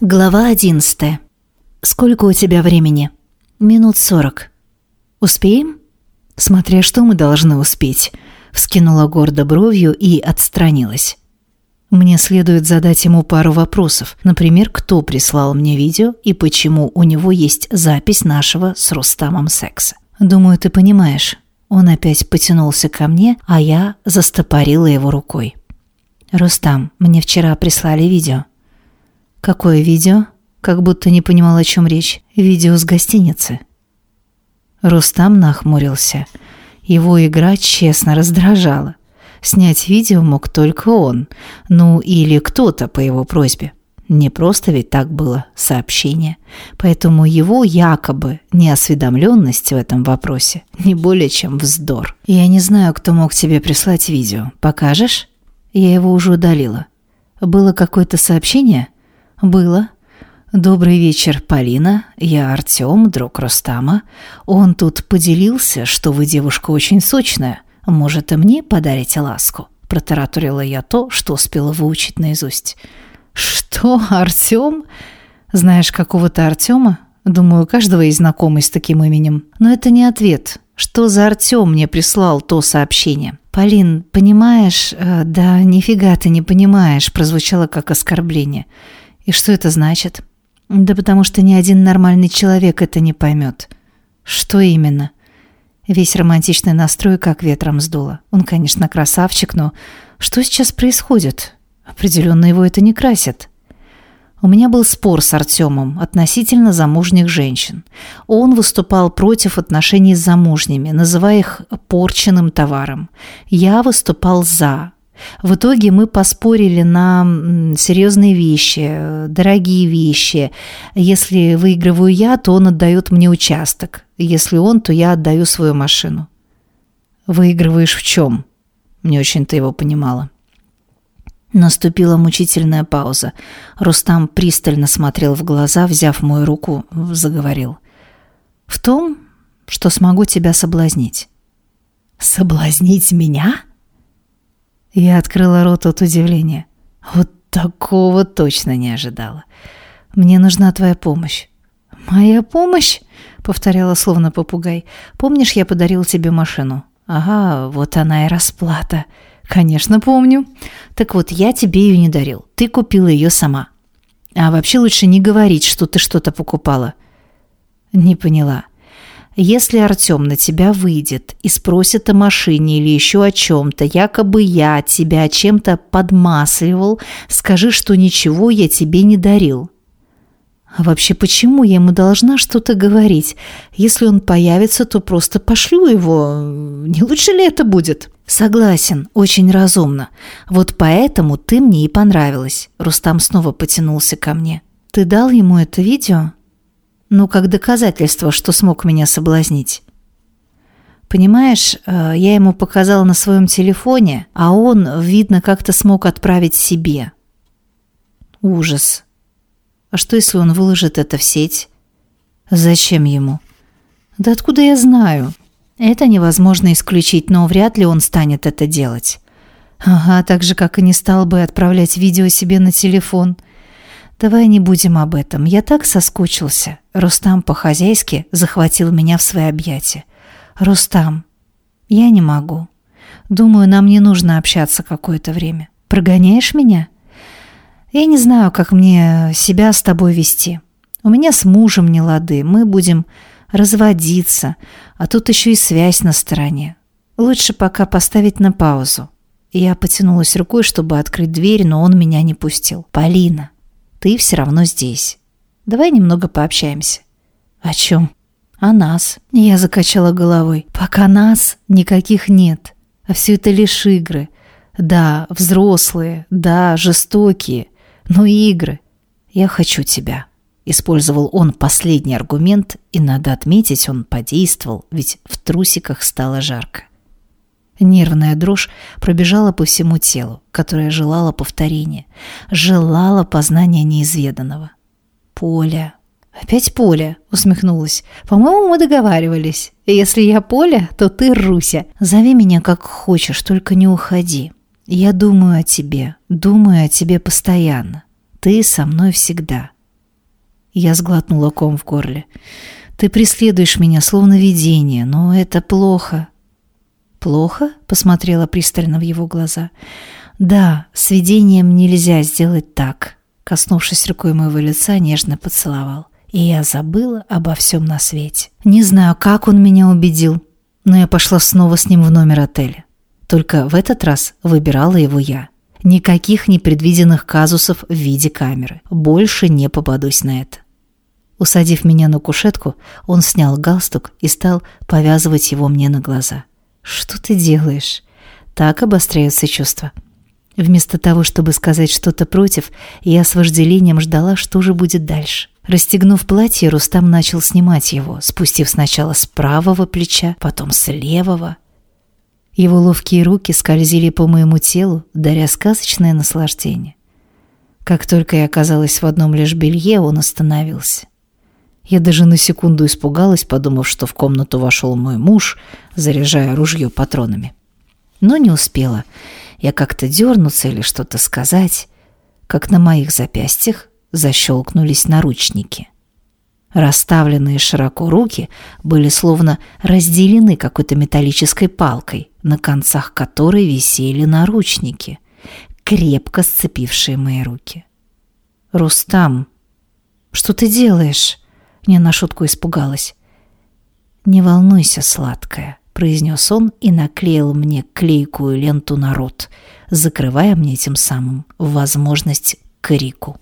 Глава одиннадцатая. Сколько у тебя времени? Минут сорок. Успеем? Смотря что мы должны успеть. Вскинула гордо бровью и отстранилась. Мне следует задать ему пару вопросов. Например, кто прислал мне видео и почему у него есть запись нашего с Рустамом секса. Думаю, ты понимаешь. Он опять потянулся ко мне, а я застопорила его рукой. «Рустам, мне вчера прислали видео». «Какое видео?» Как будто не понимал, о чем речь. «Видео с гостиницы». Рустам нахмурился. Его игра честно раздражала. Снять видео мог только он, ну или кто-то по его просьбе. Не просто ведь так было сообщение. Поэтому его якобы неосведомленность в этом вопросе не более чем вздор. «Я не знаю, кто мог тебе прислать видео. Покажешь?» Я его уже удалила. «Было какое-то сообщение?» «Было. Добрый вечер, Полина. Я Артём, друг Рустама. Он тут поделился, что вы девушка очень сочная. Может, и мне подарите ласку?» Протараторила я то, что успела выучить наизусть. «Что, Артём? Знаешь какого-то Артёма? Думаю, у каждого есть знакомый с таким именем. Но это не ответ. Что за Артём мне прислал то сообщение?» «Полин, понимаешь...» э, «Да нифига ты не понимаешь», прозвучало как оскорбление. «И что это значит?» «Да потому что ни один нормальный человек это не поймет». «Что именно?» Весь романтичный настрой как ветром сдуло. Он, конечно, красавчик, но что сейчас происходит? Определенно его это не красит. У меня был спор с Артемом относительно замужних женщин. Он выступал против отношений с замужними, называя их порченным товаром. Я выступал за. В итоге мы поспорили на серьезные вещи, дорогие вещи. Если выигрываю я, то он отдает мне участок. Если он, то я отдаю свою машину. Выигрываешь в чем? Не очень-то его понимала. Наступила мучительная пауза. Рустам пристально смотрел в глаза, взяв мою руку, заговорил. «В том, что смогу тебя соблазнить». «Соблазнить меня?» Я открыла рот от удивления. Вот такого точно не ожидала. «Мне нужна твоя помощь». «Моя помощь?» — повторяла словно попугай. «Помнишь, я подарил тебе машину?» «Ага, вот она и расплата». «Конечно, помню. Так вот, я тебе ее не дарил. Ты купила ее сама. А вообще лучше не говорить, что ты что-то покупала». «Не поняла. Если Артем на тебя выйдет и спросит о машине или еще о чем-то, якобы я тебя чем-то подмасливал, скажи, что ничего я тебе не дарил». А вообще, почему я ему должна что-то говорить? Если он появится, то просто пошлю его. Не лучше ли это будет? Согласен, очень разумно. Вот поэтому ты мне и понравилась. Рустам снова потянулся ко мне. Ты дал ему это видео? Ну, как доказательство, что смог меня соблазнить. Понимаешь, э, я ему показала на своем телефоне, а он, видно, как-то смог отправить себе. Ужас. А что, если он выложит это в сеть? Зачем ему? Да откуда я знаю? Это невозможно исключить, но вряд ли он станет это делать. Ага, так же, как и не стал бы отправлять видео себе на телефон. Давай не будем об этом. Я так соскучился. Рустам по-хозяйски захватил меня в свои объятия. Рустам, я не могу. Думаю, нам не нужно общаться какое-то время. Прогоняешь меня? Я не знаю, как мне себя с тобой вести. У меня с мужем не лады, мы будем разводиться, а тут еще и связь на стороне. Лучше пока поставить на паузу. Я потянулась рукой, чтобы открыть дверь, но он меня не пустил. «Полина, ты все равно здесь. Давай немного пообщаемся». «О чем?» «О нас». Я закачала головой. «Пока нас никаких нет. А все это лишь игры. Да, взрослые, да, жестокие. «Ну и игры. Я хочу тебя». Использовал он последний аргумент, и, надо отметить, он подействовал, ведь в трусиках стало жарко. Нервная дрожь пробежала по всему телу, которое желало повторения, желало познания неизведанного. «Поля». «Опять Поля», — усмехнулась. «По-моему, мы договаривались. Если я Поля, то ты Руся. Зови меня как хочешь, только не уходи. Я думаю о тебе, думаю о тебе постоянно. Ты со мной всегда. Я сглотнула ком в горле. «Ты преследуешь меня, словно видение, но это плохо». «Плохо?» — посмотрела пристально в его глаза. «Да, с видением нельзя сделать так», — коснувшись рукой моего лица, нежно поцеловал. И я забыла обо всем на свете. Не знаю, как он меня убедил, но я пошла снова с ним в номер отеля. Только в этот раз выбирала его я. Никаких непредвиденных казусов в виде камеры. Больше не попадусь на это. Усадив меня на кушетку, он снял галстук и стал повязывать его мне на глаза. «Что ты делаешь?» Так обостряются чувства. Вместо того, чтобы сказать что-то против, я с вожделением ждала, что же будет дальше. Расстегнув платье, Рустам начал снимать его, спустив сначала с правого плеча, потом с левого. Его ловкие руки скользили по моему телу, даря сказочное наслаждение. Как только я оказалась в одном лишь белье, он остановился. Я даже на секунду испугалась, подумав, что в комнату вошел мой муж, заряжая ружье патронами. Но не успела. Я как-то дернуться или что-то сказать, как на моих запястьях защелкнулись наручники. Расставленные широко руки были словно разделены какой-то металлической палкой, на концах которой висели наручники, крепко сцепившие мои руки. «Рустам, что ты делаешь?» Я на шутку испугалась. «Не волнуйся, сладкая», — произнес он и наклеил мне клейкую ленту на рот, закрывая мне тем самым возможность к крику.